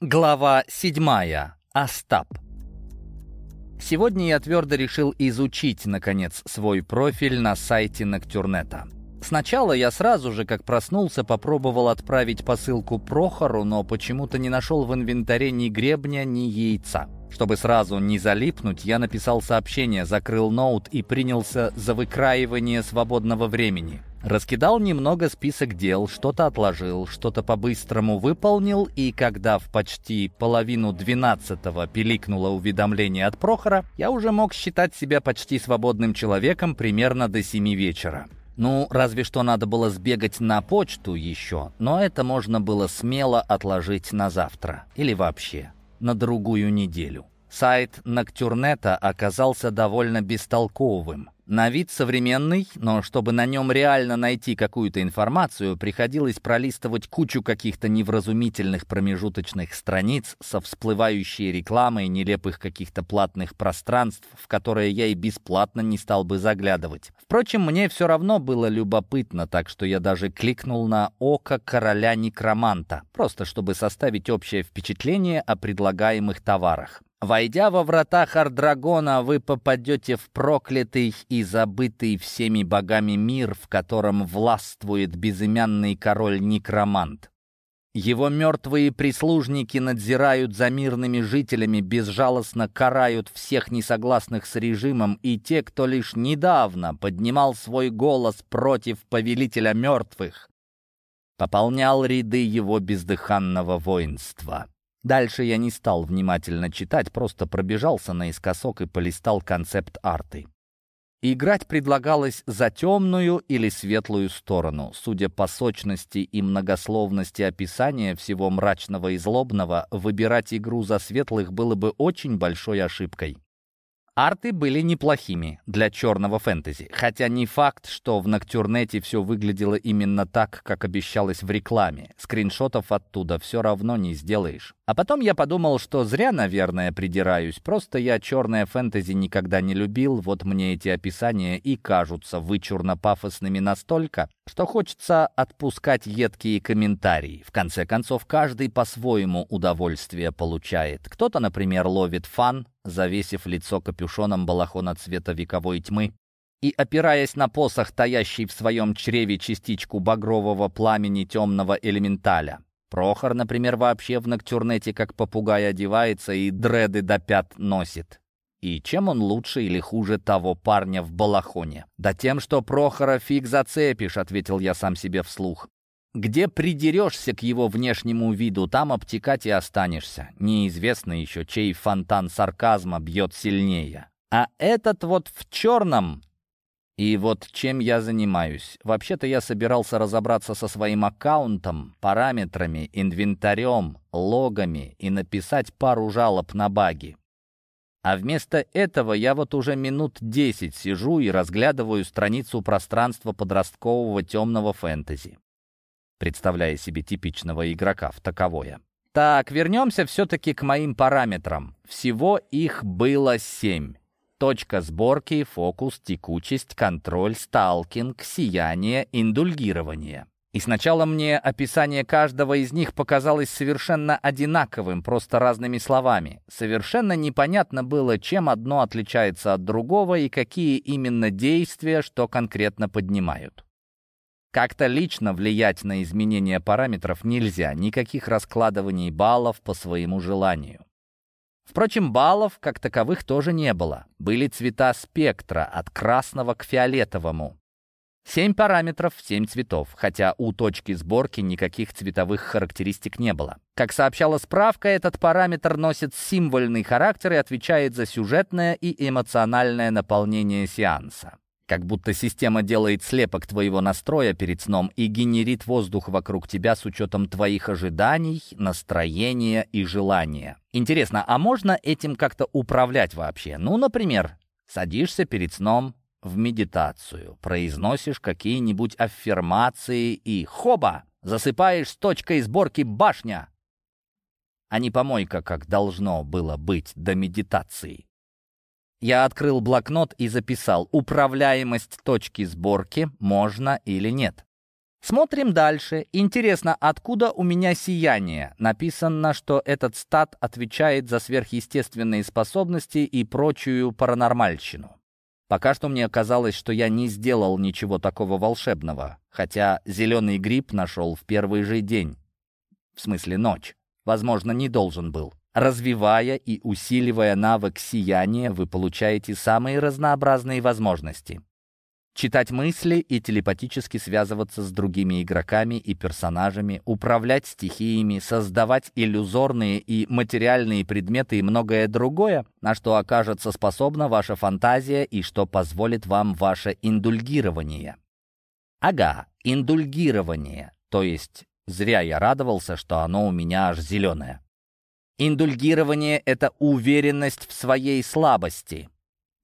Глава седьмая. Остап. Сегодня я твердо решил изучить, наконец, свой профиль на сайте Ноктюрнета. Сначала я сразу же, как проснулся, попробовал отправить посылку Прохору, но почему-то не нашел в инвентаре ни гребня, ни яйца. Чтобы сразу не залипнуть, я написал сообщение, закрыл ноут и принялся за выкраивание свободного времени. Раскидал немного список дел, что-то отложил, что-то по-быстрому выполнил, и когда в почти половину двенадцатого пиликнуло уведомление от Прохора, я уже мог считать себя почти свободным человеком примерно до семи вечера. Ну, разве что надо было сбегать на почту еще, но это можно было смело отложить на завтра или вообще на другую неделю. Сайт Ноктюрнета оказался довольно бестолковым. На вид современный, но чтобы на нем реально найти какую-то информацию, приходилось пролистывать кучу каких-то невразумительных промежуточных страниц со всплывающей рекламой нелепых каких-то платных пространств, в которые я и бесплатно не стал бы заглядывать. Впрочем, мне все равно было любопытно, так что я даже кликнул на «Око короля некроманта», просто чтобы составить общее впечатление о предлагаемых товарах. Войдя во врата Хардрагона, вы попадете в проклятый и забытый всеми богами мир, в котором властвует безымянный король-некромант. Его мертвые прислужники надзирают за мирными жителями, безжалостно карают всех несогласных с режимом, и те, кто лишь недавно поднимал свой голос против повелителя мертвых, пополнял ряды его бездыханного воинства. Дальше я не стал внимательно читать, просто пробежался наискосок и полистал концепт арты. Играть предлагалось за темную или светлую сторону. Судя по сочности и многословности описания всего мрачного и злобного, выбирать игру за светлых было бы очень большой ошибкой. Арты были неплохими для черного фэнтези, хотя не факт, что в Ноктюрнете все выглядело именно так, как обещалось в рекламе. Скриншотов оттуда все равно не сделаешь. А потом я подумал, что зря, наверное, придираюсь. Просто я черное фэнтези никогда не любил, вот мне эти описания и кажутся вычурно-пафосными настолько, что хочется отпускать едкие комментарии. В конце концов, каждый по-своему удовольствие получает. Кто-то, например, ловит фан, завесив лицо капюшоном балахона цвета вековой тьмы, и, опираясь на посох, таящий в своем чреве частичку багрового пламени темного элементаля. Прохор, например, вообще в ноктюрнете как попугай одевается и дреды до пят носит. И чем он лучше или хуже того парня в балахоне? «Да тем, что Прохора фиг зацепишь», — ответил я сам себе вслух. Где придерешься к его внешнему виду, там обтекать и останешься. Неизвестно еще, чей фонтан сарказма бьет сильнее. А этот вот в черном... И вот чем я занимаюсь. Вообще-то я собирался разобраться со своим аккаунтом, параметрами, инвентарем, логами и написать пару жалоб на баги. А вместо этого я вот уже минут десять сижу и разглядываю страницу пространства подросткового темного фэнтези представляя себе типичного игрока в таковое. Так, вернемся все-таки к моим параметрам. Всего их было семь. Точка сборки, фокус, текучесть, контроль, сталкинг, сияние, индульгирование. И сначала мне описание каждого из них показалось совершенно одинаковым, просто разными словами. Совершенно непонятно было, чем одно отличается от другого и какие именно действия что конкретно поднимают. Как-то лично влиять на изменение параметров нельзя, никаких раскладываний баллов по своему желанию. Впрочем, баллов как таковых тоже не было. Были цвета спектра от красного к фиолетовому. Семь параметров, семь цветов, хотя у точки сборки никаких цветовых характеристик не было. Как сообщала справка, этот параметр носит символьный характер и отвечает за сюжетное и эмоциональное наполнение сеанса. Как будто система делает слепок твоего настроя перед сном и генерит воздух вокруг тебя с учетом твоих ожиданий, настроения и желания. Интересно, а можно этим как-то управлять вообще? Ну, например, садишься перед сном в медитацию, произносишь какие-нибудь аффирмации и хоба, засыпаешь с точкой сборки башня, а не помойка, как должно было быть до медитации. Я открыл блокнот и записал, управляемость точки сборки можно или нет. Смотрим дальше. Интересно, откуда у меня сияние? Написано, что этот стат отвечает за сверхъестественные способности и прочую паранормальщину. Пока что мне казалось, что я не сделал ничего такого волшебного, хотя зеленый гриб нашел в первый же день. В смысле ночь. Возможно, не должен был. Развивая и усиливая навык сияния, вы получаете самые разнообразные возможности. Читать мысли и телепатически связываться с другими игроками и персонажами, управлять стихиями, создавать иллюзорные и материальные предметы и многое другое, на что окажется способна ваша фантазия и что позволит вам ваше индульгирование. Ага, индульгирование, то есть зря я радовался, что оно у меня аж зеленое. Индульгирование — это уверенность в своей слабости.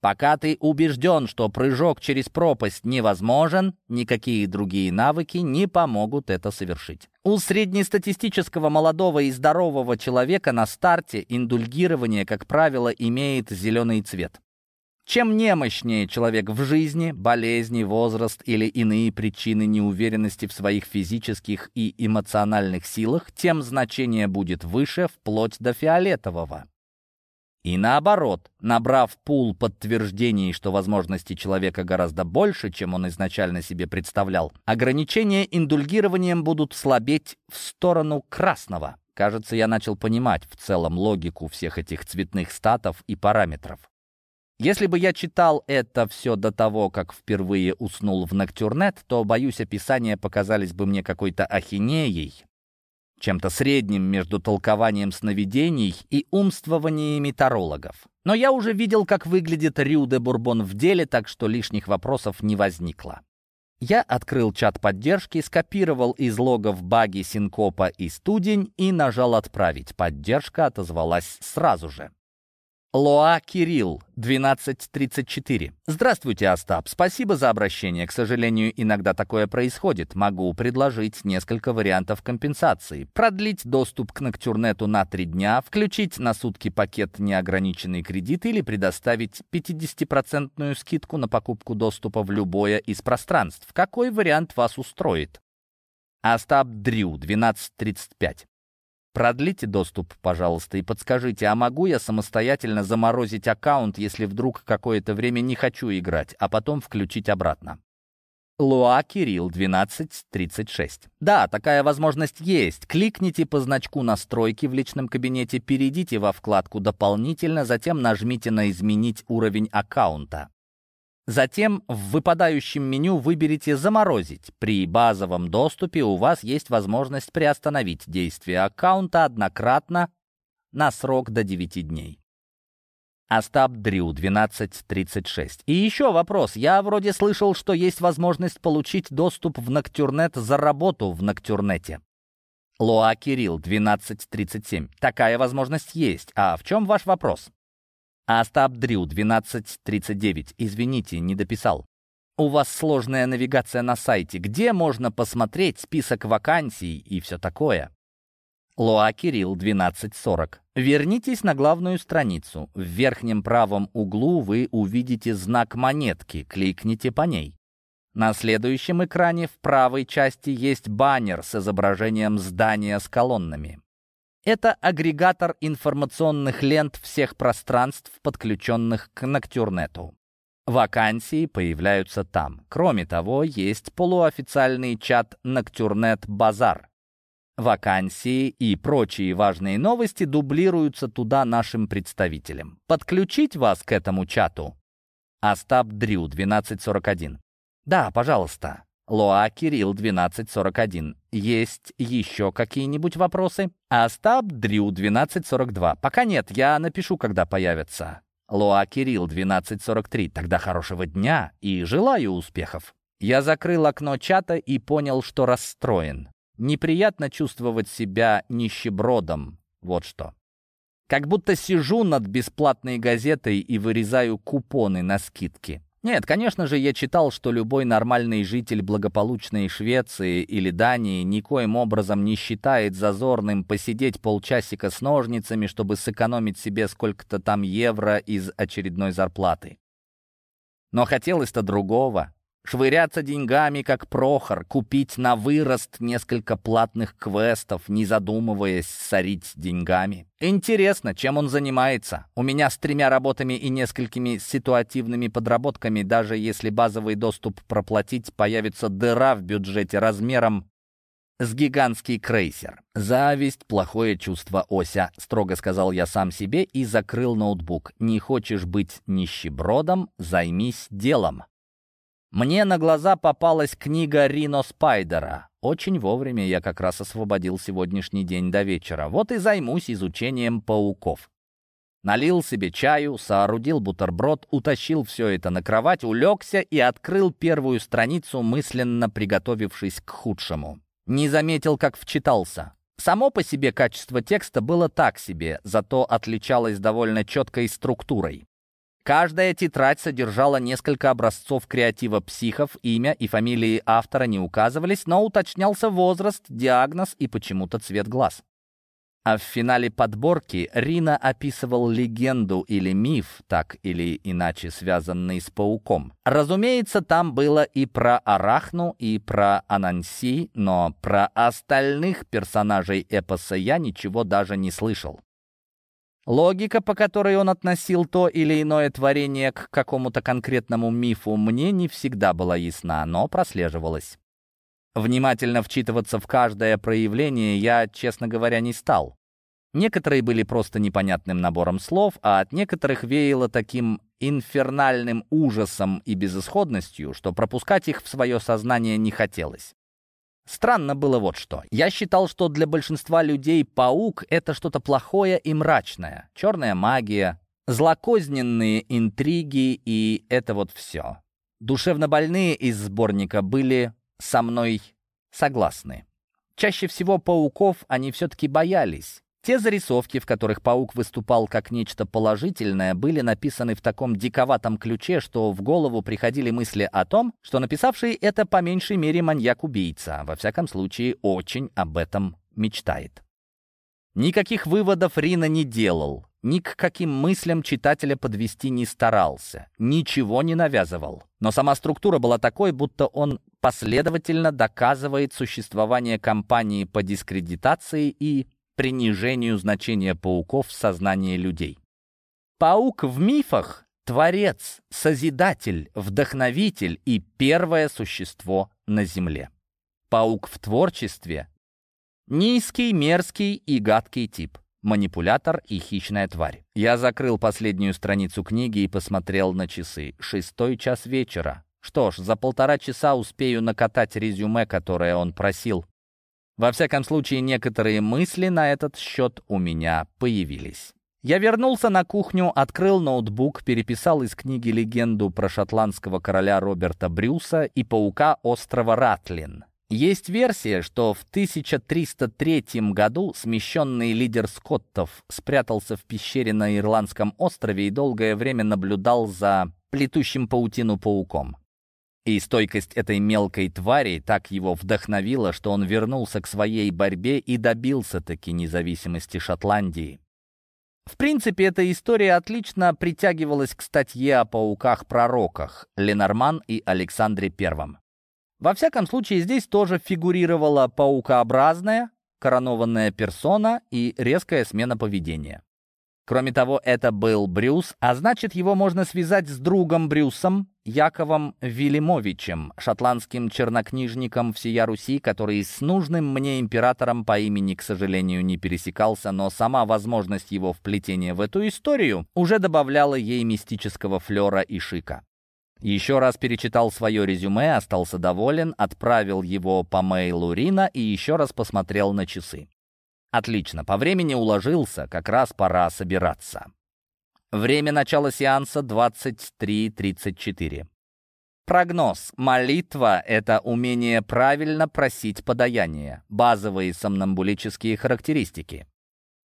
Пока ты убежден, что прыжок через пропасть невозможен, никакие другие навыки не помогут это совершить. У среднестатистического молодого и здорового человека на старте индульгирование, как правило, имеет зеленый цвет. Чем немощнее человек в жизни, болезни, возраст или иные причины неуверенности в своих физических и эмоциональных силах, тем значение будет выше вплоть до фиолетового. И наоборот, набрав пул подтверждений, что возможности человека гораздо больше, чем он изначально себе представлял, ограничения индульгированием будут слабеть в сторону красного. Кажется, я начал понимать в целом логику всех этих цветных статов и параметров. Если бы я читал это все до того, как впервые уснул в Ноктюрнет, то, боюсь, описания показались бы мне какой-то ахинеей, чем-то средним между толкованием сновидений и умствованиями тарологов. Но я уже видел, как выглядит Рю де Бурбон в деле, так что лишних вопросов не возникло. Я открыл чат поддержки, скопировал из логов баги Синкопа и Студень и нажал «Отправить». Поддержка отозвалась сразу же. Лоа Кирилл, 1234. Здравствуйте, Остап. Спасибо за обращение. К сожалению, иногда такое происходит. Могу предложить несколько вариантов компенсации. Продлить доступ к Ноктюрнету на три дня, включить на сутки пакет неограниченный кредит или предоставить 50% скидку на покупку доступа в любое из пространств. Какой вариант вас устроит? Остап Дрю, 1235. Продлите доступ, пожалуйста, и подскажите, а могу я самостоятельно заморозить аккаунт, если вдруг какое-то время не хочу играть, а потом включить обратно? Луа Кирилл, 1236. Да, такая возможность есть. Кликните по значку настройки в личном кабинете, перейдите во вкладку «Дополнительно», затем нажмите на «Изменить уровень аккаунта». Затем в выпадающем меню выберите «Заморозить». При базовом доступе у вас есть возможность приостановить действие аккаунта однократно на срок до 9 дней. Остап Дрю, 1236. И еще вопрос. Я вроде слышал, что есть возможность получить доступ в Ноктюрнет за работу в Ноктюрнете. Лоа Кирилл, 1237. Такая возможность есть. А в чем ваш вопрос? Остап Дрю, 1239. Извините, не дописал. У вас сложная навигация на сайте. Где можно посмотреть список вакансий и все такое? Лоа Кирилл, 1240. Вернитесь на главную страницу. В верхнем правом углу вы увидите знак монетки. Кликните по ней. На следующем экране в правой части есть баннер с изображением здания с колоннами. Это агрегатор информационных лент всех пространств, подключенных к Ноктюрнету. Вакансии появляются там. Кроме того, есть полуофициальный чат Ноктюрнет Базар. Вакансии и прочие важные новости дублируются туда нашим представителям. Подключить вас к этому чату? Остап Дрю, 1241. Да, пожалуйста. Лоа Кирилл 1241. Есть еще какие-нибудь вопросы? Остап Дрю 1242. Пока нет, я напишу, когда появятся. Лоа Кирилл 1243. Тогда хорошего дня и желаю успехов. Я закрыл окно чата и понял, что расстроен. Неприятно чувствовать себя нищебродом. Вот что. Как будто сижу над бесплатной газетой и вырезаю купоны на скидки. Нет, конечно же, я читал, что любой нормальный житель благополучной Швеции или Дании никоим образом не считает зазорным посидеть полчасика с ножницами, чтобы сэкономить себе сколько-то там евро из очередной зарплаты. Но хотелось-то другого. Швыряться деньгами, как Прохор, купить на вырост несколько платных квестов, не задумываясь сорить деньгами. Интересно, чем он занимается. У меня с тремя работами и несколькими ситуативными подработками, даже если базовый доступ проплатить, появится дыра в бюджете размером с гигантский крейсер. «Зависть — плохое чувство, Ося», — строго сказал я сам себе и закрыл ноутбук. «Не хочешь быть нищебродом? Займись делом». Мне на глаза попалась книга Рино Спайдера. Очень вовремя я как раз освободил сегодняшний день до вечера. Вот и займусь изучением пауков. Налил себе чаю, соорудил бутерброд, утащил все это на кровать, улегся и открыл первую страницу, мысленно приготовившись к худшему. Не заметил, как вчитался. Само по себе качество текста было так себе, зато отличалось довольно четкой структурой. Каждая тетрадь содержала несколько образцов креатива психов, имя и фамилии автора не указывались, но уточнялся возраст, диагноз и почему-то цвет глаз. А в финале подборки Рина описывал легенду или миф, так или иначе связанный с пауком. Разумеется, там было и про Арахну, и про Ананси, но про остальных персонажей эпоса я ничего даже не слышал. Логика, по которой он относил то или иное творение к какому-то конкретному мифу, мне не всегда была ясна, но прослеживалась. Внимательно вчитываться в каждое проявление я, честно говоря, не стал. Некоторые были просто непонятным набором слов, а от некоторых веяло таким инфернальным ужасом и безысходностью, что пропускать их в свое сознание не хотелось. Странно было вот что. Я считал, что для большинства людей паук — это что-то плохое и мрачное. Черная магия, злокозненные интриги и это вот все. Душевно больные из сборника были со мной согласны. Чаще всего пауков они все-таки боялись. Те зарисовки, в которых паук выступал как нечто положительное, были написаны в таком диковатом ключе, что в голову приходили мысли о том, что написавший это по меньшей мере маньяк-убийца, во всяком случае очень об этом мечтает. Никаких выводов Рина не делал, ни к каким мыслям читателя подвести не старался, ничего не навязывал. Но сама структура была такой, будто он последовательно доказывает существование кампании по дискредитации и принижению значения пауков в сознании людей. Паук в мифах — творец, созидатель, вдохновитель и первое существо на Земле. Паук в творчестве — низкий, мерзкий и гадкий тип манипулятор и хищная тварь. Я закрыл последнюю страницу книги и посмотрел на часы. Шестой час вечера. Что ж, за полтора часа успею накатать резюме, которое он просил. Во всяком случае, некоторые мысли на этот счет у меня появились. Я вернулся на кухню, открыл ноутбук, переписал из книги легенду про шотландского короля Роберта Брюса и паука острова Ратлин. Есть версия, что в 1303 году смещенный лидер скоттов спрятался в пещере на Ирландском острове и долгое время наблюдал за плетущим паутину пауком. И стойкость этой мелкой твари так его вдохновила, что он вернулся к своей борьбе и добился-таки независимости Шотландии. В принципе, эта история отлично притягивалась к статье о пауках-пророках Ленорман и Александре Первом. Во всяком случае, здесь тоже фигурировала паукообразная, коронованная персона и резкая смена поведения. Кроме того, это был Брюс, а значит, его можно связать с другом Брюсом, Яковом Вилимовичем, шотландским чернокнижником всея Руси, который с нужным мне императором по имени, к сожалению, не пересекался, но сама возможность его вплетения в эту историю уже добавляла ей мистического флера и шика. Еще раз перечитал свое резюме, остался доволен, отправил его по мейлу Рина и еще раз посмотрел на часы. Отлично, по времени уложился, как раз пора собираться. Время начала сеанса 23.34. Прогноз. Молитва — это умение правильно просить подаяние. Базовые сомнамбулические характеристики.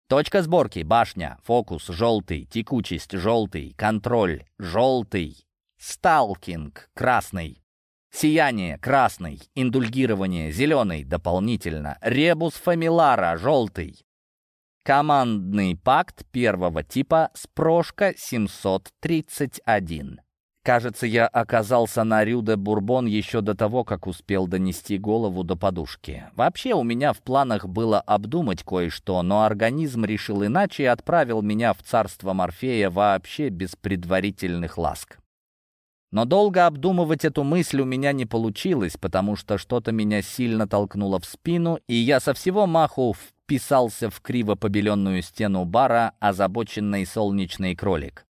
Точка сборки. Башня. Фокус. Желтый. Текучесть. Желтый. Контроль. Желтый. Сталкинг. Красный. Сияние – красный, индульгирование – зеленый, дополнительно, ребус фамилара – желтый. Командный пакт первого типа Спрошка 731. Кажется, я оказался на Рюде Бурбон еще до того, как успел донести голову до подушки. Вообще, у меня в планах было обдумать кое-что, но организм решил иначе и отправил меня в царство Морфея вообще без предварительных ласк. Но долго обдумывать эту мысль у меня не получилось, потому что что-то меня сильно толкнуло в спину, и я со всего маху вписался в криво побеленную стену бара озабоченный солнечный кролик.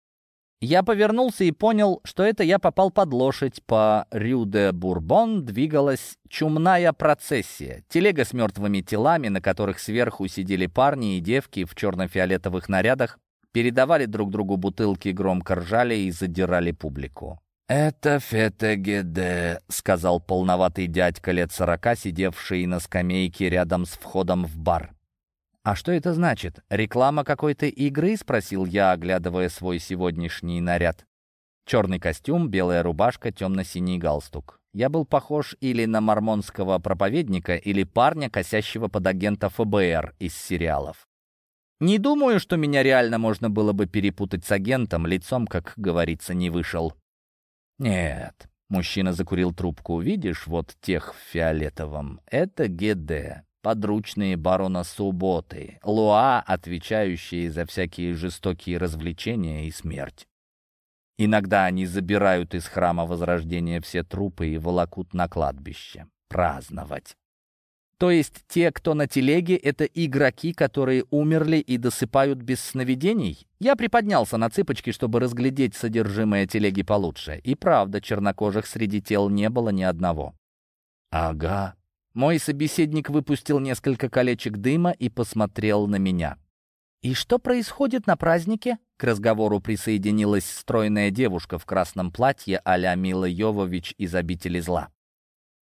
Я повернулся и понял, что это я попал под лошадь. По Рю-де-Бурбон двигалась чумная процессия. Телега с мертвыми телами, на которых сверху сидели парни и девки в черно-фиолетовых нарядах, передавали друг другу бутылки, громко ржали и задирали публику. «Это Фетегеде», — сказал полноватый дядька лет сорока, сидевший на скамейке рядом с входом в бар. «А что это значит? Реклама какой-то игры?» — спросил я, оглядывая свой сегодняшний наряд. Черный костюм, белая рубашка, темно-синий галстук. Я был похож или на мормонского проповедника, или парня, косящего под агента ФБР из сериалов. Не думаю, что меня реально можно было бы перепутать с агентом, лицом, как говорится, не вышел. Нет, мужчина закурил трубку. Видишь, вот тех в фиолетовом. Это ГД подручные барона Субботы, Луа, отвечающие за всякие жестокие развлечения и смерть. Иногда они забирают из храма Возрождения все трупы и волокут на кладбище. Праздновать. То есть те, кто на телеге, это игроки, которые умерли и досыпают без сновидений? Я приподнялся на цыпочки, чтобы разглядеть содержимое телеги получше. И правда, чернокожих среди тел не было ни одного. «Ага», мой собеседник выпустил несколько колечек дыма и посмотрел на меня. «И что происходит на празднике?» К разговору присоединилась стройная девушка в красном платье а-ля Мила Йовович из «Обители зла».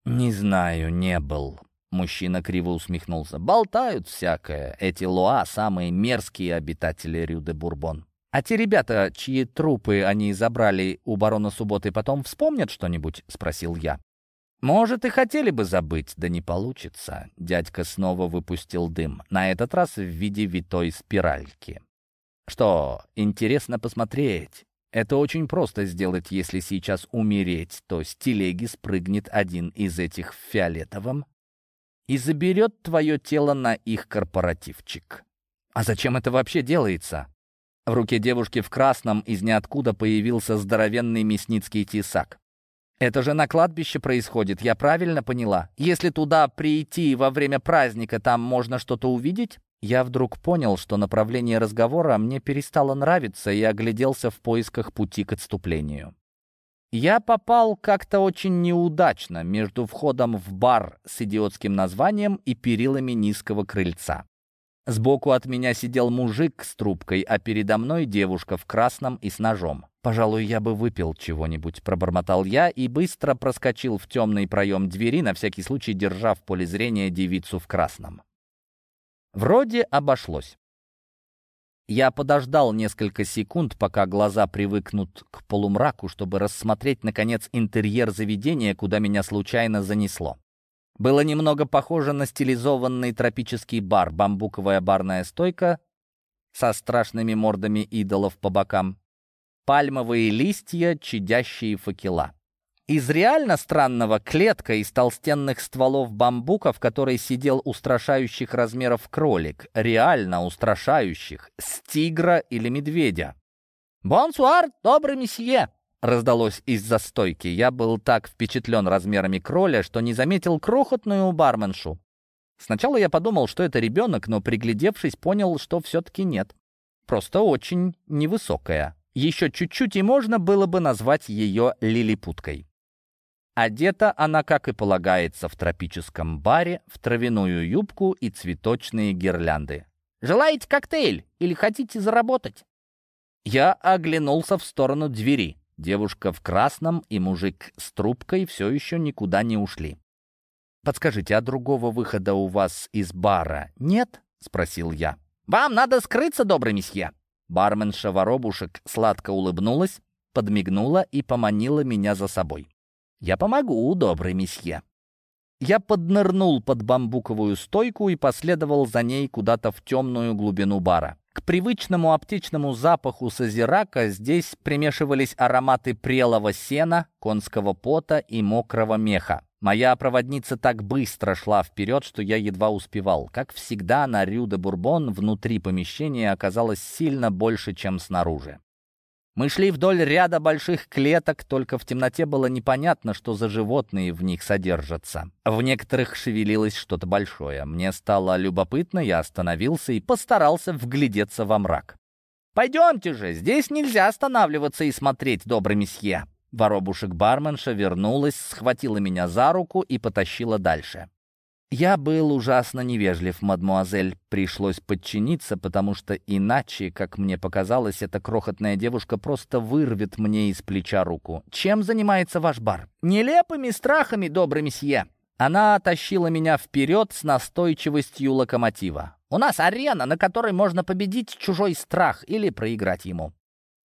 «Не знаю, не был». Мужчина криво усмехнулся. «Болтают всякое. Эти луа — самые мерзкие обитатели Рю-де-Бурбон. А те ребята, чьи трупы они забрали у барона Субботы, потом вспомнят что-нибудь?» — спросил я. «Может, и хотели бы забыть, да не получится». Дядька снова выпустил дым, на этот раз в виде витой спиральки. «Что, интересно посмотреть?» Это очень просто сделать, если сейчас умереть, то с телеги спрыгнет один из этих в фиолетовом и заберет твое тело на их корпоративчик. А зачем это вообще делается? В руке девушки в красном из ниоткуда появился здоровенный мясницкий тесак. Это же на кладбище происходит, я правильно поняла? Если туда прийти во время праздника, там можно что-то увидеть? Я вдруг понял, что направление разговора мне перестало нравиться и огляделся в поисках пути к отступлению. Я попал как-то очень неудачно между входом в бар с идиотским названием и перилами низкого крыльца. Сбоку от меня сидел мужик с трубкой, а передо мной девушка в красном и с ножом. «Пожалуй, я бы выпил чего-нибудь», — пробормотал я и быстро проскочил в темный проем двери, на всякий случай держа в поле зрения девицу в красном. Вроде обошлось. Я подождал несколько секунд, пока глаза привыкнут к полумраку, чтобы рассмотреть, наконец, интерьер заведения, куда меня случайно занесло. Было немного похоже на стилизованный тропический бар, бамбуковая барная стойка со страшными мордами идолов по бокам, пальмовые листья, чадящие факела. Из реально странного клетка из толстенных стволов бамбука, в которой сидел устрашающих размеров кролик, реально устрашающих, с тигра или медведя. «Бонсуар, добрый месье!» раздалось из-за стойки. Я был так впечатлен размерами кроля, что не заметил крохотную барменшу. Сначала я подумал, что это ребенок, но, приглядевшись, понял, что все-таки нет. Просто очень невысокая. Еще чуть-чуть, и можно было бы назвать ее лилипуткой. Одета она, как и полагается в тропическом баре, в травяную юбку и цветочные гирлянды. «Желаете коктейль или хотите заработать?» Я оглянулся в сторону двери. Девушка в красном и мужик с трубкой все еще никуда не ушли. «Подскажите, а другого выхода у вас из бара нет?» — спросил я. «Вам надо скрыться, добрый месье!» Барменша Воробушек сладко улыбнулась, подмигнула и поманила меня за собой. «Я помогу, добрый месье». Я поднырнул под бамбуковую стойку и последовал за ней куда-то в темную глубину бара. К привычному аптечному запаху созирака здесь примешивались ароматы прелого сена, конского пота и мокрого меха. Моя проводница так быстро шла вперед, что я едва успевал. Как всегда, на Рю-де-Бурбон внутри помещения оказалось сильно больше, чем снаружи. Мы шли вдоль ряда больших клеток, только в темноте было непонятно, что за животные в них содержатся. В некоторых шевелилось что-то большое. Мне стало любопытно, я остановился и постарался вглядеться во мрак. «Пойдемте же, здесь нельзя останавливаться и смотреть, добрый месье». Воробушек-барменша вернулась, схватила меня за руку и потащила дальше. Я был ужасно невежлив, мадмуазель. Пришлось подчиниться, потому что иначе, как мне показалось, эта крохотная девушка просто вырвет мне из плеча руку. Чем занимается ваш бар? Нелепыми страхами, добрый месье. Она тащила меня вперед с настойчивостью локомотива. У нас арена, на которой можно победить чужой страх или проиграть ему.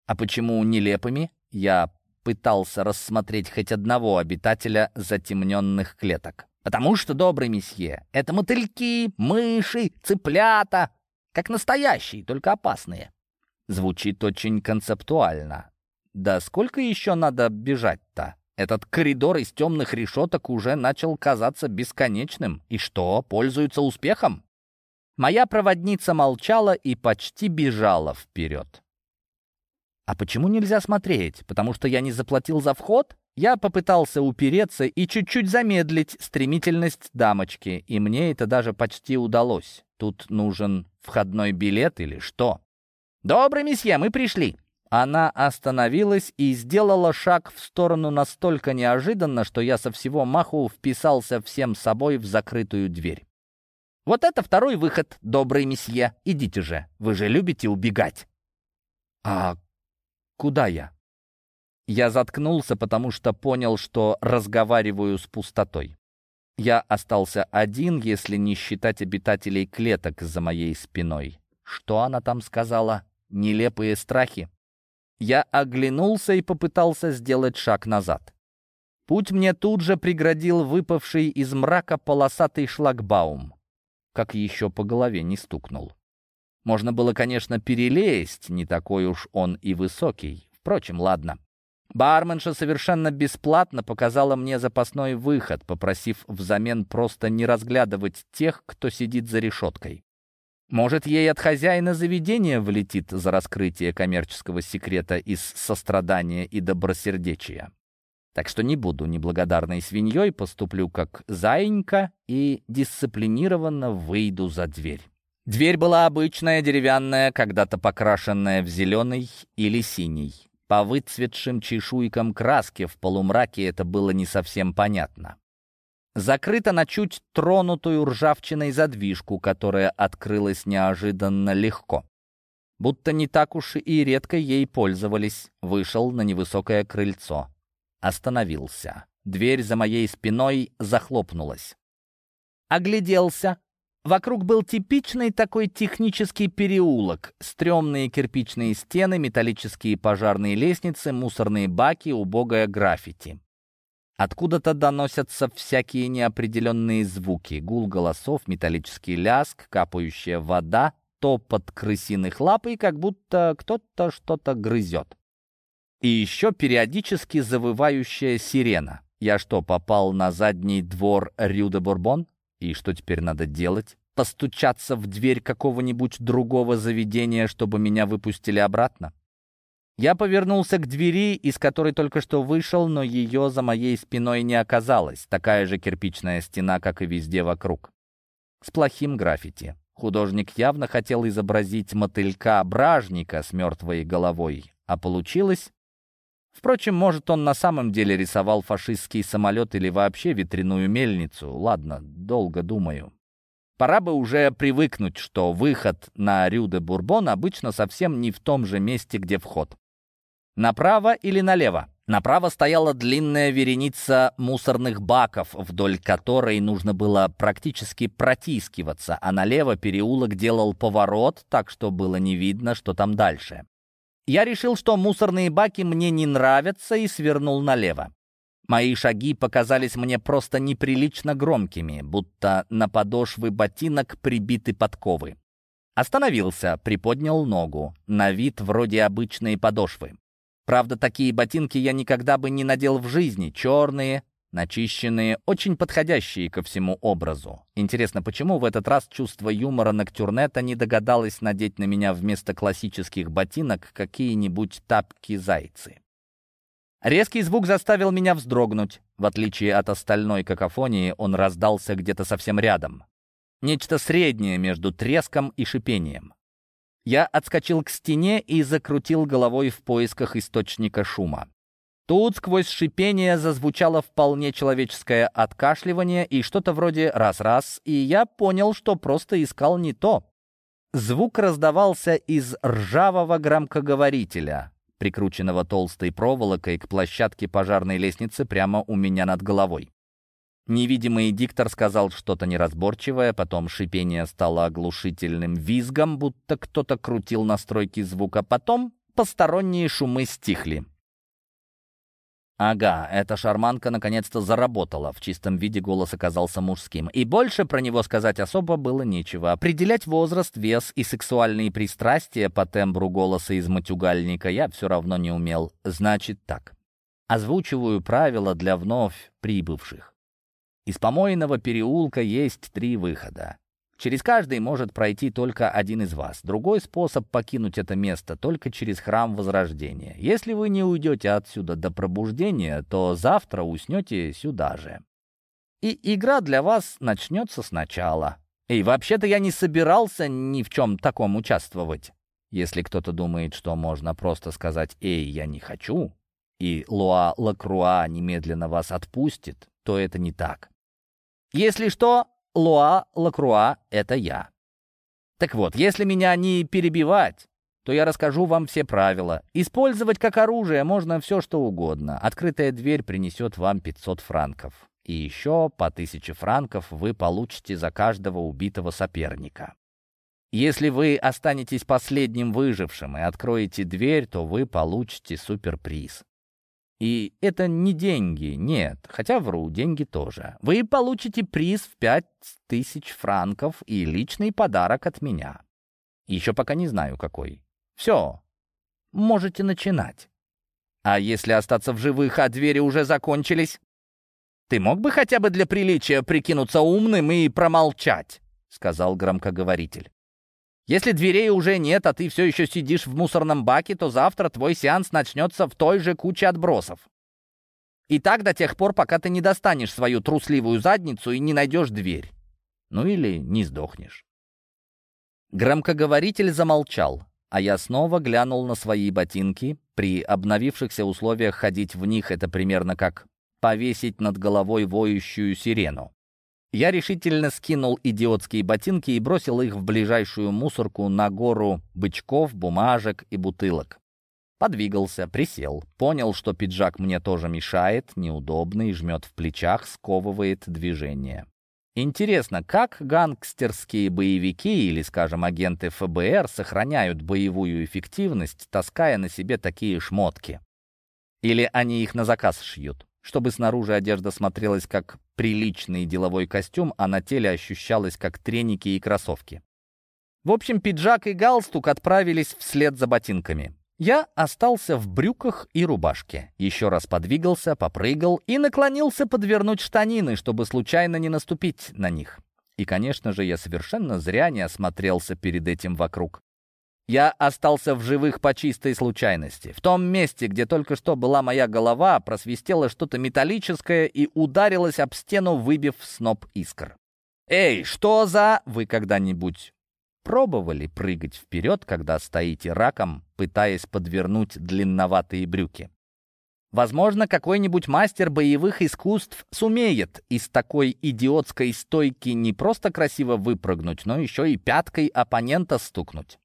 А почему нелепыми? Я пытался рассмотреть хоть одного обитателя затемненных клеток. Потому что, добрый месье, это мотыльки, мыши, цыплята, как настоящие, только опасные. Звучит очень концептуально. Да сколько еще надо бежать-то? Этот коридор из темных решеток уже начал казаться бесконечным. И что, пользуется успехом? Моя проводница молчала и почти бежала вперед. А почему нельзя смотреть? Потому что я не заплатил за вход? Я попытался упереться и чуть-чуть замедлить стремительность дамочки, и мне это даже почти удалось. Тут нужен входной билет или что? «Добрый месье, мы пришли!» Она остановилась и сделала шаг в сторону настолько неожиданно, что я со всего маху вписался всем собой в закрытую дверь. «Вот это второй выход, добрый месье. Идите же, вы же любите убегать». «А куда я?» Я заткнулся, потому что понял, что разговариваю с пустотой. Я остался один, если не считать обитателей клеток за моей спиной. Что она там сказала? Нелепые страхи? Я оглянулся и попытался сделать шаг назад. Путь мне тут же преградил выпавший из мрака полосатый шлагбаум. Как еще по голове не стукнул. Можно было, конечно, перелезть, не такой уж он и высокий. Впрочем, ладно. Барменша совершенно бесплатно показала мне запасной выход, попросив взамен просто не разглядывать тех, кто сидит за решеткой. Может, ей от хозяина заведения влетит за раскрытие коммерческого секрета из сострадания и добросердечия. Так что не буду неблагодарной свиньей, поступлю как заинька и дисциплинированно выйду за дверь. Дверь была обычная, деревянная, когда-то покрашенная в зеленый или синий. По выцветшим чешуйкам краски в полумраке это было не совсем понятно. Закрыта на чуть тронутую ржавчиной задвижку, которая открылась неожиданно легко. Будто не так уж и редко ей пользовались. Вышел на невысокое крыльцо. Остановился. Дверь за моей спиной захлопнулась. Огляделся, Вокруг был типичный такой технический переулок. Стремные кирпичные стены, металлические пожарные лестницы, мусорные баки, убогое граффити. Откуда-то доносятся всякие неопределенные звуки. Гул голосов, металлический ляск, капающая вода, топот крысиных лап и как будто кто-то что-то грызет. И еще периодически завывающая сирена. Я что, попал на задний двор Рю-де-Бурбон? И что теперь надо делать? Постучаться в дверь какого-нибудь другого заведения, чтобы меня выпустили обратно? Я повернулся к двери, из которой только что вышел, но ее за моей спиной не оказалось. Такая же кирпичная стена, как и везде вокруг. С плохим граффити. Художник явно хотел изобразить мотылька-бражника с мертвой головой, а получилось... Впрочем, может, он на самом деле рисовал фашистский самолет или вообще ветряную мельницу. Ладно, долго думаю. Пора бы уже привыкнуть, что выход на Рю-де-Бурбон обычно совсем не в том же месте, где вход. Направо или налево? Направо стояла длинная вереница мусорных баков, вдоль которой нужно было практически протискиваться, а налево переулок делал поворот, так что было не видно, что там дальше. Я решил, что мусорные баки мне не нравятся, и свернул налево. Мои шаги показались мне просто неприлично громкими, будто на подошвы ботинок прибиты подковы. Остановился, приподнял ногу. На вид вроде обычные подошвы. Правда, такие ботинки я никогда бы не надел в жизни. Черные, начищенные, очень подходящие ко всему образу. Интересно, почему в этот раз чувство юмора Ноктюрнета не догадалось надеть на меня вместо классических ботинок какие-нибудь тапки-зайцы? Резкий звук заставил меня вздрогнуть. В отличие от остальной какофонии, он раздался где-то совсем рядом. Нечто среднее между треском и шипением. Я отскочил к стене и закрутил головой в поисках источника шума. Тут сквозь шипение зазвучало вполне человеческое откашливание и что-то вроде «раз-раз», и я понял, что просто искал не то. Звук раздавался из ржавого громкоговорителя, прикрученного толстой проволокой к площадке пожарной лестницы прямо у меня над головой. Невидимый диктор сказал что-то неразборчивое, потом шипение стало оглушительным визгом, будто кто-то крутил настройки звука, потом посторонние шумы стихли. Ага, эта шарманка наконец-то заработала. В чистом виде голос оказался мужским. И больше про него сказать особо было нечего. Определять возраст, вес и сексуальные пристрастия по тембру голоса из матюгальника я все равно не умел. Значит так. Озвучиваю правила для вновь прибывших. Из помойного переулка есть три выхода. Через каждый может пройти только один из вас. Другой способ покинуть это место только через храм Возрождения. Если вы не уйдете отсюда до пробуждения, то завтра уснете сюда же. И игра для вас начнется сначала. И вообще-то я не собирался ни в чем таком участвовать. Если кто-то думает, что можно просто сказать «Эй, я не хочу», и Луа Лакруа немедленно вас отпустит, то это не так. Если что, Луа Лакруа — это я. Так вот, если меня не перебивать, то я расскажу вам все правила. Использовать как оружие можно все, что угодно. Открытая дверь принесет вам 500 франков. И еще по 1000 франков вы получите за каждого убитого соперника. Если вы останетесь последним выжившим и откроете дверь, то вы получите суперприз. И это не деньги, нет, хотя вру, деньги тоже. Вы получите приз в пять тысяч франков и личный подарок от меня. Еще пока не знаю, какой. Все, можете начинать. А если остаться в живых, а двери уже закончились? Ты мог бы хотя бы для приличия прикинуться умным и промолчать, сказал громкоговоритель. Если дверей уже нет, а ты все еще сидишь в мусорном баке, то завтра твой сеанс начнется в той же куче отбросов. И так до тех пор, пока ты не достанешь свою трусливую задницу и не найдешь дверь. Ну или не сдохнешь. Громкоговоритель замолчал, а я снова глянул на свои ботинки. При обновившихся условиях ходить в них — это примерно как повесить над головой воющую сирену. Я решительно скинул идиотские ботинки и бросил их в ближайшую мусорку на гору бычков, бумажек и бутылок. Подвигался, присел, понял, что пиджак мне тоже мешает, неудобный, жмет в плечах, сковывает движение. Интересно, как гангстерские боевики или, скажем, агенты ФБР сохраняют боевую эффективность, таская на себе такие шмотки? Или они их на заказ шьют? Чтобы снаружи одежда смотрелась как приличный деловой костюм, а на теле ощущалась как треники и кроссовки. В общем, пиджак и галстук отправились вслед за ботинками. Я остался в брюках и рубашке. Еще раз подвигался, попрыгал и наклонился подвернуть штанины, чтобы случайно не наступить на них. И, конечно же, я совершенно зря не осмотрелся перед этим вокруг. Я остался в живых по чистой случайности. В том месте, где только что была моя голова, просвистело что-то металлическое и ударилось об стену, выбив сноп искр. «Эй, что за...» Вы когда-нибудь пробовали прыгать вперед, когда стоите раком, пытаясь подвернуть длинноватые брюки? Возможно, какой-нибудь мастер боевых искусств сумеет из такой идиотской стойки не просто красиво выпрыгнуть, но еще и пяткой оппонента стукнуть.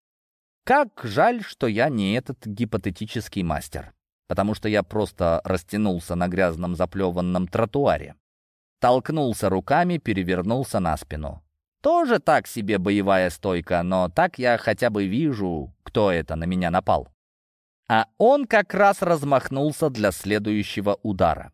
Как жаль, что я не этот гипотетический мастер, потому что я просто растянулся на грязном заплеванном тротуаре. Толкнулся руками, перевернулся на спину. Тоже так себе боевая стойка, но так я хотя бы вижу, кто это на меня напал. А он как раз размахнулся для следующего удара.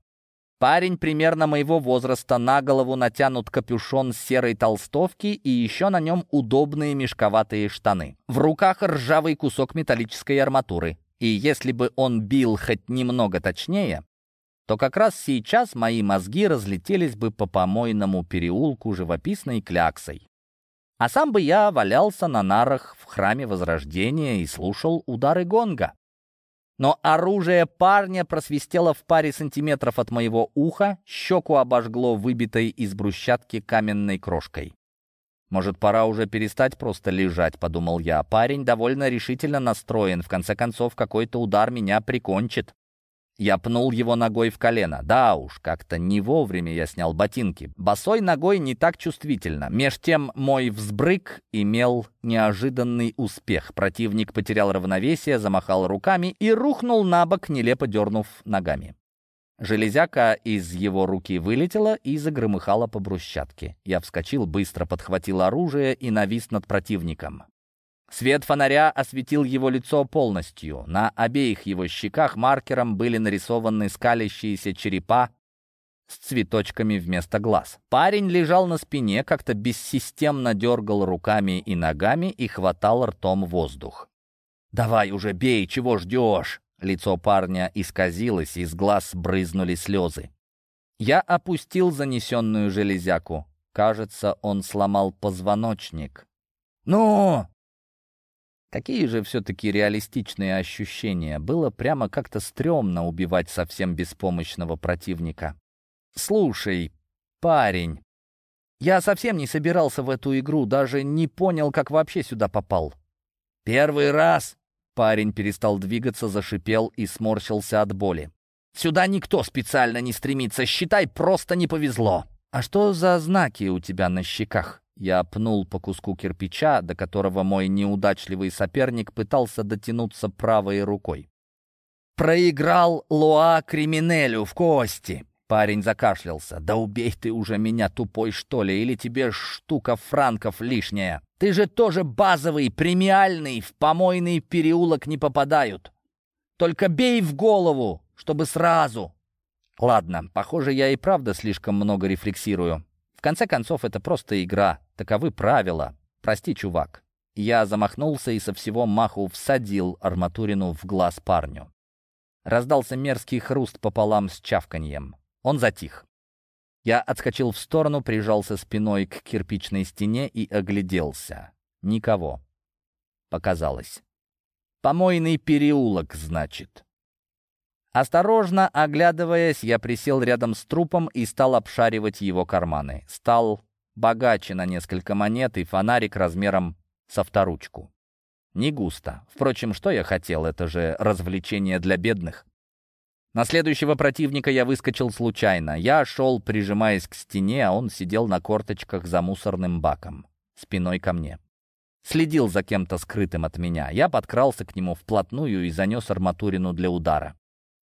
Парень примерно моего возраста, на голову натянут капюшон серой толстовки и еще на нем удобные мешковатые штаны. В руках ржавый кусок металлической арматуры. И если бы он бил хоть немного точнее, то как раз сейчас мои мозги разлетелись бы по помойному переулку живописной кляксой. А сам бы я валялся на нарах в храме Возрождения и слушал удары гонга. Но оружие парня просвистело в паре сантиметров от моего уха, щеку обожгло выбитой из брусчатки каменной крошкой. «Может, пора уже перестать просто лежать», — подумал я. «Парень довольно решительно настроен. В конце концов, какой-то удар меня прикончит». Я пнул его ногой в колено. Да уж, как-то не вовремя я снял ботинки. Босой ногой не так чувствительно. Меж тем мой взбрык имел неожиданный успех. Противник потерял равновесие, замахал руками и рухнул на бок, нелепо дернув ногами. Железяка из его руки вылетела и загромыхала по брусчатке. Я вскочил, быстро подхватил оружие и навис над противником. Свет фонаря осветил его лицо полностью. На обеих его щеках маркером были нарисованы скалящиеся черепа с цветочками вместо глаз. Парень лежал на спине, как-то бессистемно дергал руками и ногами и хватал ртом воздух. «Давай уже бей, чего ждешь?» Лицо парня исказилось, из глаз брызнули слезы. Я опустил занесенную железяку. Кажется, он сломал позвоночник. «Ну!» Какие же все-таки реалистичные ощущения. Было прямо как-то стрёмно убивать совсем беспомощного противника. «Слушай, парень, я совсем не собирался в эту игру, даже не понял, как вообще сюда попал». «Первый раз!» Парень перестал двигаться, зашипел и сморщился от боли. «Сюда никто специально не стремится, считай, просто не повезло». «А что за знаки у тебя на щеках?» Я пнул по куску кирпича, до которого мой неудачливый соперник пытался дотянуться правой рукой. «Проиграл Луа Криминелю в кости!» Парень закашлялся. «Да убей ты уже меня, тупой, что ли, или тебе штука франков лишняя? Ты же тоже базовый, премиальный, в помойный переулок не попадают. Только бей в голову, чтобы сразу!» «Ладно, похоже, я и правда слишком много рефлексирую. В конце концов, это просто игра. Таковы правила. Прости, чувак. Я замахнулся и со всего маху всадил арматурину в глаз парню. Раздался мерзкий хруст пополам с чавканьем. Он затих. Я отскочил в сторону, прижался спиной к кирпичной стене и огляделся. Никого. Показалось. Помойный переулок, значит. Осторожно оглядываясь, я присел рядом с трупом и стал обшаривать его карманы. Стал богаче на несколько монет и фонарик размером со вторучку. Не густо. Впрочем, что я хотел, это же развлечение для бедных. На следующего противника я выскочил случайно. Я шел, прижимаясь к стене, а он сидел на корточках за мусорным баком, спиной ко мне. Следил за кем-то скрытым от меня. Я подкрался к нему вплотную и занес арматурину для удара.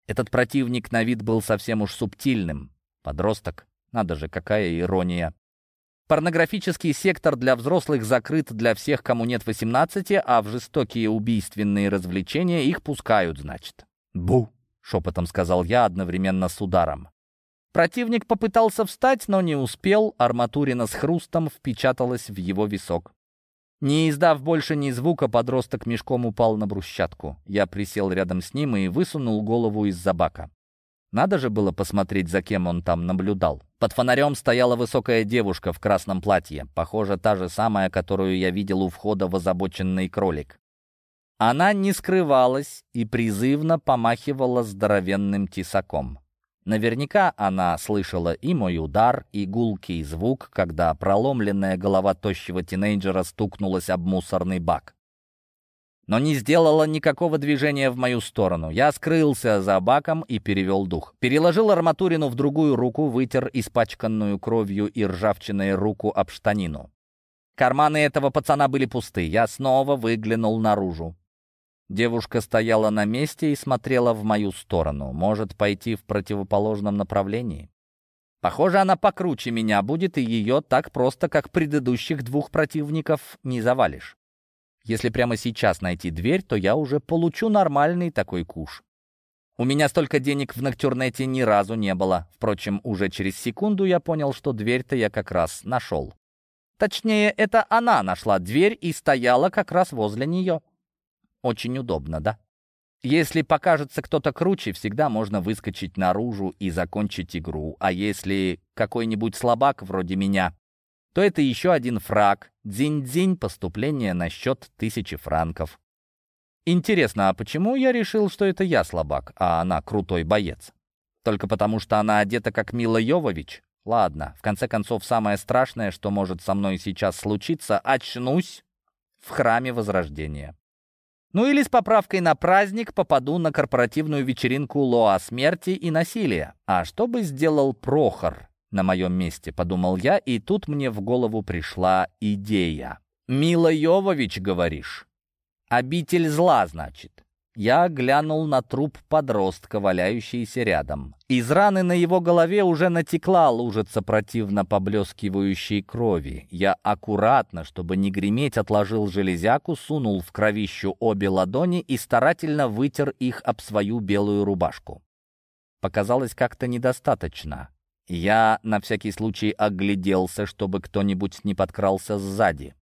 Этот противник на вид был совсем уж субтильным. Подросток. Надо же, какая ирония. Порнографический сектор для взрослых закрыт для всех, кому нет 18, а в жестокие убийственные развлечения их пускают, значит. «Бу!» — шепотом сказал я одновременно с ударом. Противник попытался встать, но не успел, арматурина с хрустом впечаталась в его висок. Не издав больше ни звука, подросток мешком упал на брусчатку. Я присел рядом с ним и высунул голову из-за бака. Надо же было посмотреть, за кем он там наблюдал. Под фонарем стояла высокая девушка в красном платье, похоже, та же самая, которую я видел у входа в озабоченный кролик. Она не скрывалась и призывно помахивала здоровенным тесаком. Наверняка она слышала и мой удар, и гулкий звук, когда проломленная голова тощего тинейджера стукнулась об мусорный бак но не сделала никакого движения в мою сторону. Я скрылся за баком и перевел дух. Переложил арматурину в другую руку, вытер испачканную кровью и ржавчиной руку об штанину. Карманы этого пацана были пусты. Я снова выглянул наружу. Девушка стояла на месте и смотрела в мою сторону. Может, пойти в противоположном направлении? Похоже, она покруче меня будет, и ее так просто, как предыдущих двух противников, не завалишь. Если прямо сейчас найти дверь, то я уже получу нормальный такой куш. У меня столько денег в Ноктюрнете ни разу не было. Впрочем, уже через секунду я понял, что дверь-то я как раз нашел. Точнее, это она нашла дверь и стояла как раз возле нее. Очень удобно, да? Если покажется кто-то круче, всегда можно выскочить наружу и закончить игру. А если какой-нибудь слабак вроде меня, то это еще один фраг. Дзинь-дзинь, поступление на счет тысячи франков. Интересно, а почему я решил, что это я слабак, а она крутой боец? Только потому, что она одета как Мила Йовович? Ладно, в конце концов, самое страшное, что может со мной сейчас случиться, очнусь в храме Возрождения. Ну или с поправкой на праздник попаду на корпоративную вечеринку Лоа смерти и насилия. А что бы сделал Прохор на моем месте, подумал я, и тут мне в голову пришла идея. «Мила Йовович, говоришь?» Обитель зла, значит. Я глянул на труп подростка, валяющийся рядом. Из раны на его голове уже натекла лужица противно поблескивающей крови. Я аккуратно, чтобы не греметь, отложил железяку, сунул в кровищу обе ладони и старательно вытер их об свою белую рубашку. Показалось как-то недостаточно. Я на всякий случай огляделся, чтобы кто-нибудь не подкрался сзади.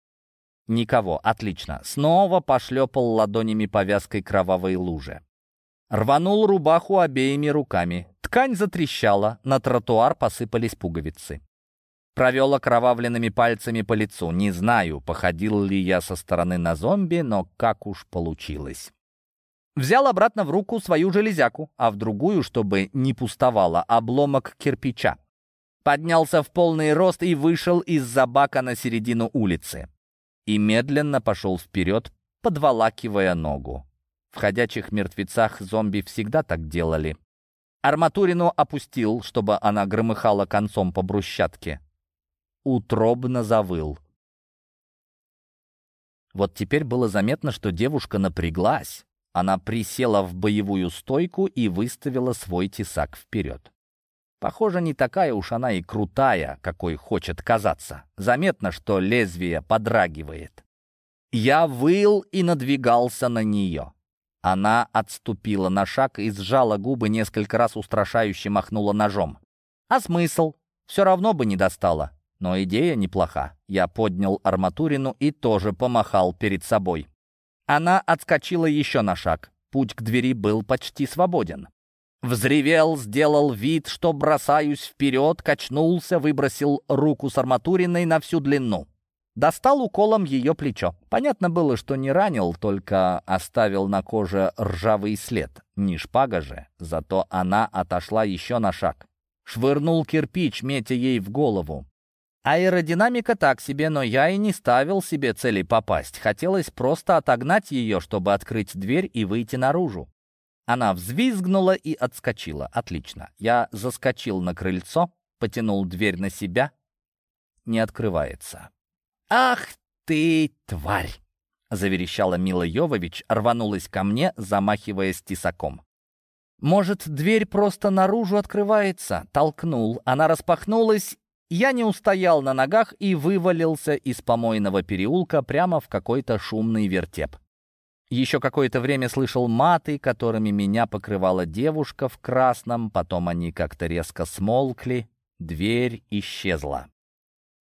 Никого. Отлично. Снова пошлепал ладонями по вязкой кровавой луже. Рванул рубаху обеими руками. Ткань затрещала, на тротуар посыпались пуговицы. Провел окровавленными пальцами по лицу. Не знаю, походил ли я со стороны на зомби, но как уж получилось. Взял обратно в руку свою железяку, а в другую, чтобы не пустовало, обломок кирпича. Поднялся в полный рост и вышел из-за бака на середину улицы и медленно пошел вперед, подволакивая ногу. В ходячих мертвецах зомби всегда так делали. Арматурину опустил, чтобы она громыхала концом по брусчатке. Утробно завыл. Вот теперь было заметно, что девушка напряглась. Она присела в боевую стойку и выставила свой тесак вперед. Похоже, не такая уж она и крутая, какой хочет казаться. Заметно, что лезвие подрагивает. Я выл и надвигался на нее. Она отступила на шаг и сжала губы, несколько раз устрашающе махнула ножом. А смысл? Все равно бы не достала. Но идея неплоха. Я поднял арматурину и тоже помахал перед собой. Она отскочила еще на шаг. Путь к двери был почти свободен. Взревел, сделал вид, что бросаюсь вперед, качнулся, выбросил руку с арматуриной на всю длину. Достал уколом ее плечо. Понятно было, что не ранил, только оставил на коже ржавый след. Не шпага же, зато она отошла еще на шаг. Швырнул кирпич, метя ей в голову. Аэродинамика так себе, но я и не ставил себе цели попасть. Хотелось просто отогнать ее, чтобы открыть дверь и выйти наружу. Она взвизгнула и отскочила. Отлично. Я заскочил на крыльцо, потянул дверь на себя. Не открывается. «Ах ты, тварь!» — заверещала Мила Йовович, рванулась ко мне, замахиваясь тесаком. «Может, дверь просто наружу открывается?» Толкнул. Она распахнулась. Я не устоял на ногах и вывалился из помойного переулка прямо в какой-то шумный вертеп. Еще какое-то время слышал маты, которыми меня покрывала девушка в красном, потом они как-то резко смолкли, дверь исчезла.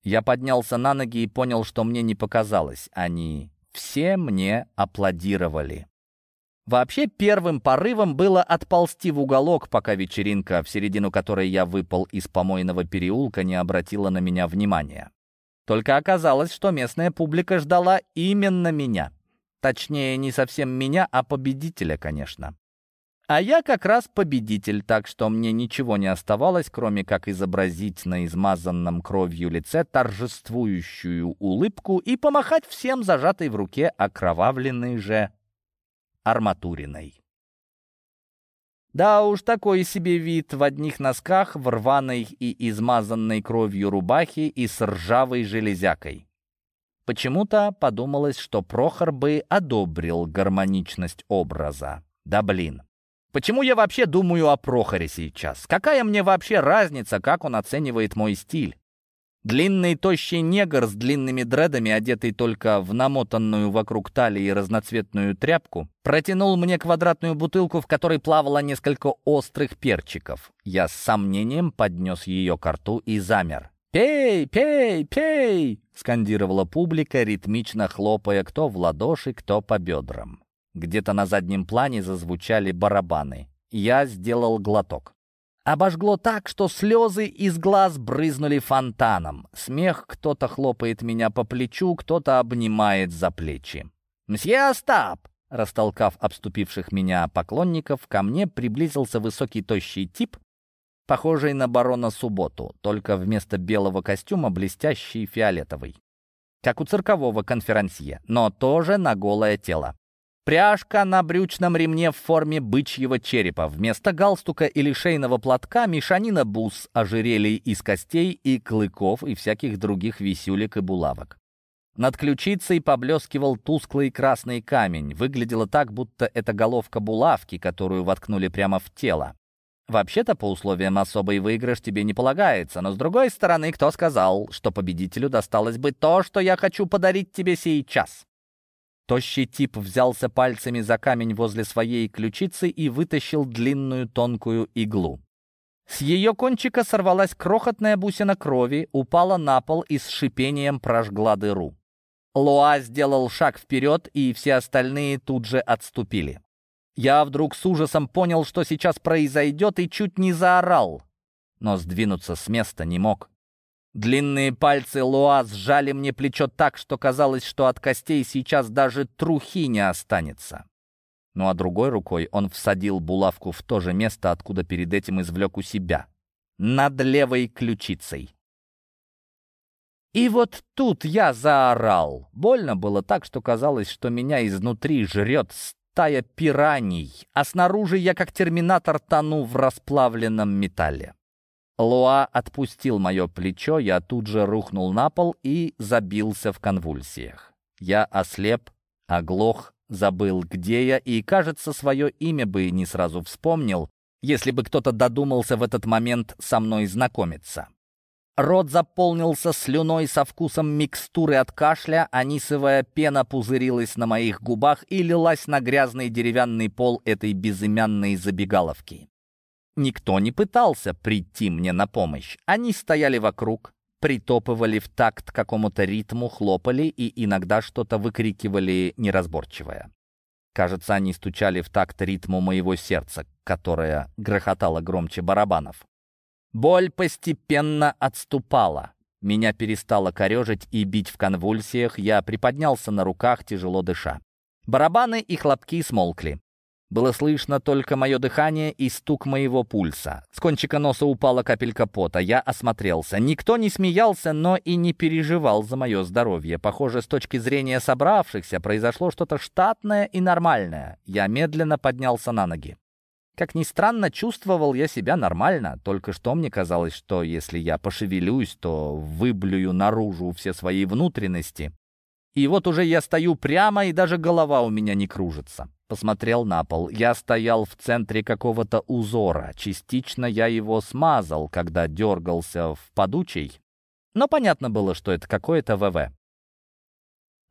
Я поднялся на ноги и понял, что мне не показалось. Они все мне аплодировали. Вообще первым порывом было отползти в уголок, пока вечеринка, в середину которой я выпал из помойного переулка, не обратила на меня внимания. Только оказалось, что местная публика ждала именно меня. Точнее, не совсем меня, а победителя, конечно. А я как раз победитель, так что мне ничего не оставалось, кроме как изобразить на измазанном кровью лице торжествующую улыбку и помахать всем зажатой в руке окровавленной же арматуриной. Да уж, такой себе вид в одних носках, в рваной и измазанной кровью рубахе и с ржавой железякой. Почему-то подумалось, что Прохор бы одобрил гармоничность образа. Да блин. Почему я вообще думаю о Прохоре сейчас? Какая мне вообще разница, как он оценивает мой стиль? Длинный тощий негр с длинными дредами, одетый только в намотанную вокруг талии разноцветную тряпку, протянул мне квадратную бутылку, в которой плавало несколько острых перчиков. Я с сомнением поднес ее к рту и замер. «Пей, пей, пей!» — скандировала публика, ритмично хлопая кто в ладоши, кто по бедрам. Где-то на заднем плане зазвучали барабаны. Я сделал глоток. Обожгло так, что слезы из глаз брызнули фонтаном. Смех кто-то хлопает меня по плечу, кто-то обнимает за плечи. «Мсье Остап!» Растолкав обступивших меня поклонников, ко мне приблизился высокий тощий тип, похожий на барона Субботу, только вместо белого костюма блестящий фиолетовый. Как у циркового конферансье, но тоже на голое тело. Пряжка на брючном ремне в форме бычьего черепа. Вместо галстука или шейного платка мешанина бус, ожерелий из костей и клыков и всяких других висюлек и булавок. Над ключицей поблескивал тусклый красный камень. Выглядело так, будто это головка булавки, которую воткнули прямо в тело. Вообще-то, по условиям особый выигрыш тебе не полагается, но с другой стороны, кто сказал, что победителю досталось бы то, что я хочу подарить тебе сейчас? Тощий тип взялся пальцами за камень возле своей ключицы и вытащил длинную тонкую иглу. С ее кончика сорвалась крохотная бусина крови, упала на пол и с шипением прожгла дыру. Луа сделал шаг вперед, и все остальные тут же отступили. Я вдруг с ужасом понял, что сейчас произойдет, и чуть не заорал, но сдвинуться с места не мог. Длинные пальцы Луа сжали мне плечо так, что казалось, что от костей сейчас даже трухи не останется. Ну а другой рукой он всадил булавку в то же место, откуда перед этим извлек у себя. Над левой ключицей. И вот тут я заорал. Больно было так, что казалось, что меня изнутри жрет стая пираний, а снаружи я как терминатор тону в расплавленном металле. Луа отпустил мое плечо, я тут же рухнул на пол и забился в конвульсиях. Я ослеп, оглох, забыл, где я, и, кажется, свое имя бы не сразу вспомнил, если бы кто-то додумался в этот момент со мной знакомиться. Рот заполнился слюной со вкусом микстуры от кашля, а нисовая пена пузырилась на моих губах и лилась на грязный деревянный пол этой безымянной забегаловки. Никто не пытался прийти мне на помощь. Они стояли вокруг, притопывали в такт какому-то ритму, хлопали и иногда что-то выкрикивали неразборчивое. Кажется, они стучали в такт ритму моего сердца, которое грохотало громче барабанов. Боль постепенно отступала. Меня перестало корежить и бить в конвульсиях, я приподнялся на руках, тяжело дыша. Барабаны и хлопки смолкли. Было слышно только мое дыхание и стук моего пульса. С кончика носа упала капелька пота. Я осмотрелся. Никто не смеялся, но и не переживал за мое здоровье. Похоже, с точки зрения собравшихся произошло что-то штатное и нормальное. Я медленно поднялся на ноги. Как ни странно, чувствовал я себя нормально, только что мне казалось, что если я пошевелюсь, то выблюю наружу все свои внутренности. И вот уже я стою прямо, и даже голова у меня не кружится. Посмотрел на пол. Я стоял в центре какого-то узора. Частично я его смазал, когда дергался в подучей. Но понятно было, что это какое-то ВВ.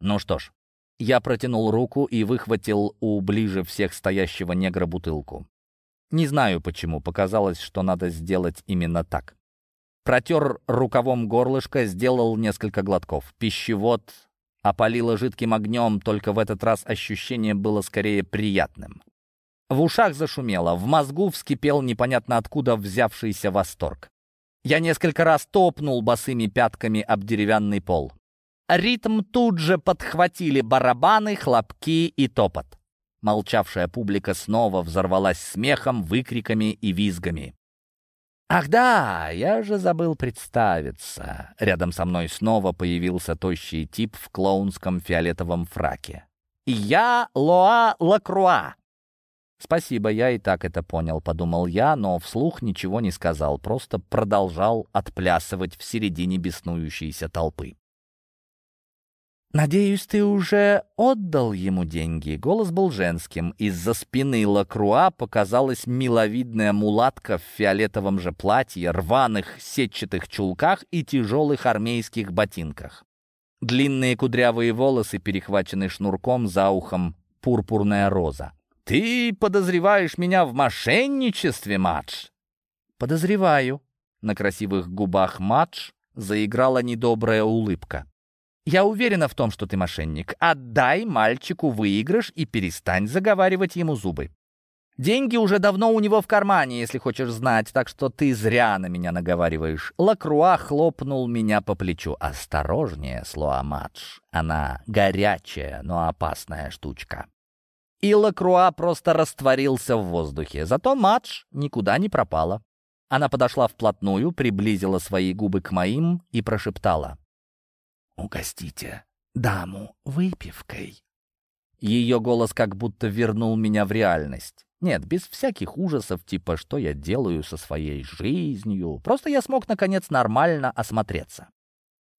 Ну что ж, я протянул руку и выхватил у ближе всех стоящего негра бутылку. Не знаю почему, показалось, что надо сделать именно так. Протер рукавом горлышко, сделал несколько глотков. Пищевод опалило жидким огнем, только в этот раз ощущение было скорее приятным. В ушах зашумело, в мозгу вскипел непонятно откуда взявшийся восторг. Я несколько раз топнул босыми пятками об деревянный пол. Ритм тут же подхватили барабаны, хлопки и топот. Молчавшая публика снова взорвалась смехом, выкриками и визгами. «Ах да, я же забыл представиться». Рядом со мной снова появился тощий тип в клоунском фиолетовом фраке. «Я Лоа Лакруа». «Спасибо, я и так это понял», — подумал я, но вслух ничего не сказал, просто продолжал отплясывать в середине беснующейся толпы. «Надеюсь, ты уже отдал ему деньги?» Голос был женским. Из-за спины Лакруа показалась миловидная мулатка в фиолетовом же платье, рваных сетчатых чулках и тяжелых армейских ботинках. Длинные кудрявые волосы перехвачены шнурком за ухом, пурпурная роза. «Ты подозреваешь меня в мошенничестве, Мадж?» «Подозреваю». На красивых губах Мадж заиграла недобрая улыбка. Я уверена в том, что ты мошенник. Отдай мальчику выигрыш и перестань заговаривать ему зубы. Деньги уже давно у него в кармане, если хочешь знать, так что ты зря на меня наговариваешь. Лакруа хлопнул меня по плечу. Осторожнее, Слоамадж. Она горячая, но опасная штучка. И Лакруа просто растворился в воздухе. Зато Мадж никуда не пропала. Она подошла вплотную, приблизила свои губы к моим и прошептала. «Угостите даму выпивкой». Ее голос как будто вернул меня в реальность. Нет, без всяких ужасов, типа «что я делаю со своей жизнью?». Просто я смог, наконец, нормально осмотреться.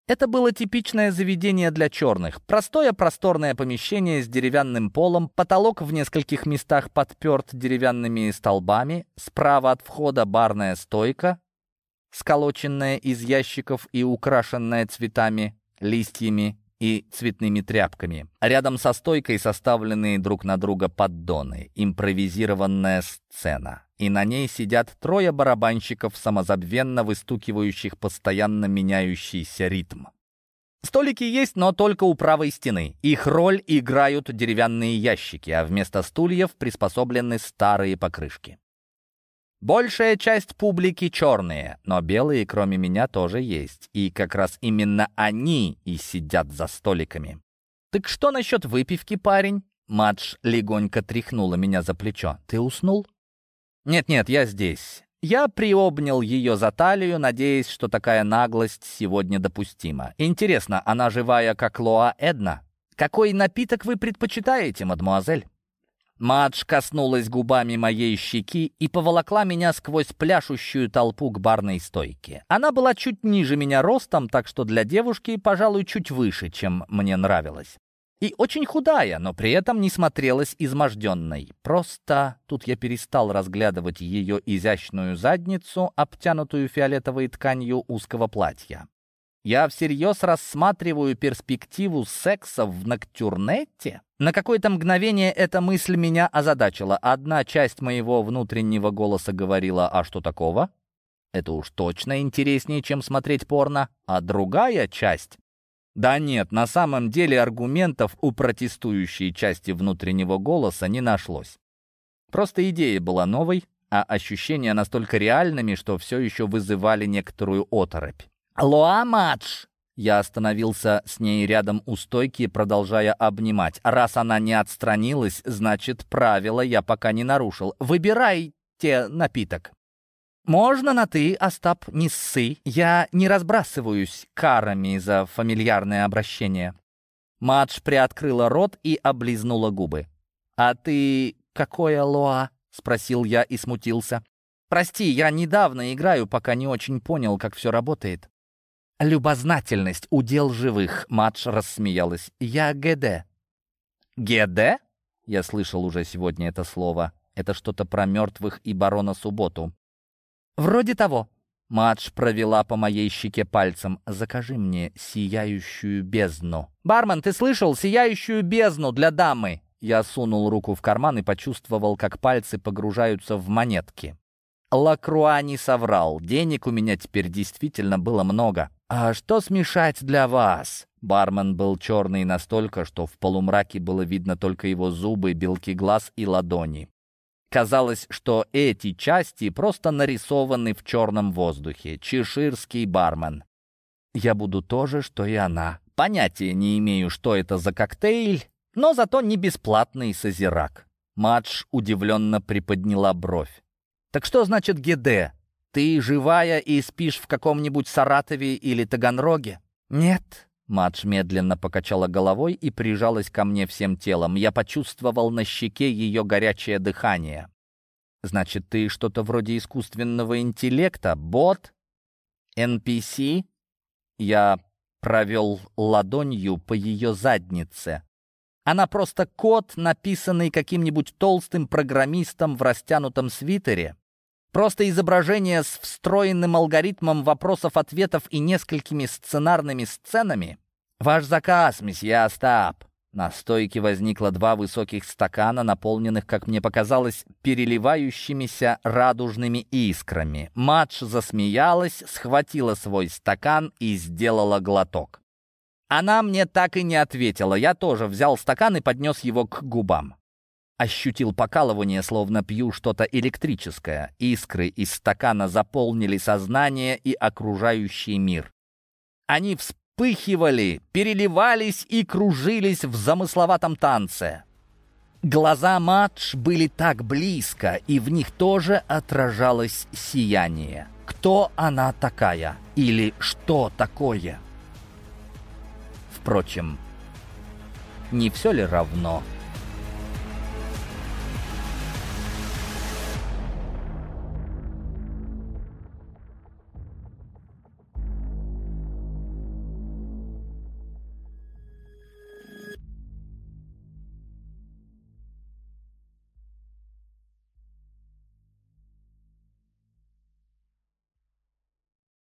Это было типичное заведение для черных. Простое просторное помещение с деревянным полом, потолок в нескольких местах подперт деревянными столбами, справа от входа барная стойка, сколоченная из ящиков и украшенная цветами, листьями и цветными тряпками. Рядом со стойкой составленные друг на друга поддоны, импровизированная сцена. И на ней сидят трое барабанщиков, самозабвенно выстукивающих постоянно меняющийся ритм. Столики есть, но только у правой стены. Их роль играют деревянные ящики, а вместо стульев приспособлены старые покрышки. Большая часть публики черные, но белые, кроме меня, тоже есть. И как раз именно они и сидят за столиками. «Так что насчет выпивки, парень?» Мадж легонько тряхнула меня за плечо. «Ты уснул?» «Нет-нет, я здесь». Я приобнял ее за талию, надеясь, что такая наглость сегодня допустима. Интересно, она живая, как Лоа Эдна? Какой напиток вы предпочитаете, мадмуазель? Мадж коснулась губами моей щеки и поволокла меня сквозь пляшущую толпу к барной стойке. Она была чуть ниже меня ростом, так что для девушки, пожалуй, чуть выше, чем мне нравилось. И очень худая, но при этом не смотрелась изможденной. Просто тут я перестал разглядывать ее изящную задницу, обтянутую фиолетовой тканью узкого платья. Я всерьез рассматриваю перспективу секса в ноктюрнете? На какое-то мгновение эта мысль меня озадачила. Одна часть моего внутреннего голоса говорила «А что такого?» Это уж точно интереснее, чем смотреть порно. А другая часть... Да нет, на самом деле аргументов у протестующей части внутреннего голоса не нашлось. Просто идея была новой, а ощущения настолько реальными, что все еще вызывали некоторую оторопь. «Луамадж!» Я остановился с ней рядом у стойки, продолжая обнимать. Раз она не отстранилась, значит, правила я пока не нарушил. Выбирайте напиток. «Можно на «ты», Остап, не ссы. Я не разбрасываюсь карами за фамильярное обращение». Мадж приоткрыла рот и облизнула губы. «А ты какое лоа?» — спросил я и смутился. «Прости, я недавно играю, пока не очень понял, как все работает». «Любознательность — удел живых», — Мадж рассмеялась. «Я ГД». «ГД?» — я слышал уже сегодня это слово. Это что-то про мертвых и барона Субботу. «Вроде того». Мадж провела по моей щеке пальцем. «Закажи мне сияющую бездну». «Бармен, ты слышал? Сияющую бездну для дамы!» Я сунул руку в карман и почувствовал, как пальцы погружаются в монетки. Лакруа не соврал. Денег у меня теперь действительно было много. «А что смешать для вас?» Бармен был черный настолько, что в полумраке было видно только его зубы, белки глаз и ладони. Казалось, что эти части просто нарисованы в черном воздухе. Чеширский бармен. Я буду то же, что и она. Понятия не имею, что это за коктейль, но зато не бесплатный созерак. Мадж удивленно приподняла бровь. «Так что значит ГД?» Ты живая и спишь в каком-нибудь Саратове или Таганроге?» «Нет». Мадж медленно покачала головой и прижалась ко мне всем телом. Я почувствовал на щеке ее горячее дыхание. «Значит, ты что-то вроде искусственного интеллекта? Бот? NPC?» Я провел ладонью по ее заднице. Она просто код, написанный каким-нибудь толстым программистом в растянутом свитере. Просто изображение с встроенным алгоритмом вопросов-ответов и несколькими сценарными сценами. «Ваш заказ, месье Остап!» На стойке возникло два высоких стакана, наполненных, как мне показалось, переливающимися радужными искрами. Мадж засмеялась, схватила свой стакан и сделала глоток. Она мне так и не ответила. Я тоже взял стакан и поднес его к губам. Ощутил покалывание, словно пью что-то электрическое. Искры из стакана заполнили сознание и окружающий мир. Они вспыхивали, переливались и кружились в замысловатом танце. Глаза Мадж были так близко, и в них тоже отражалось сияние. Кто она такая? Или что такое? Впрочем, не все ли равно?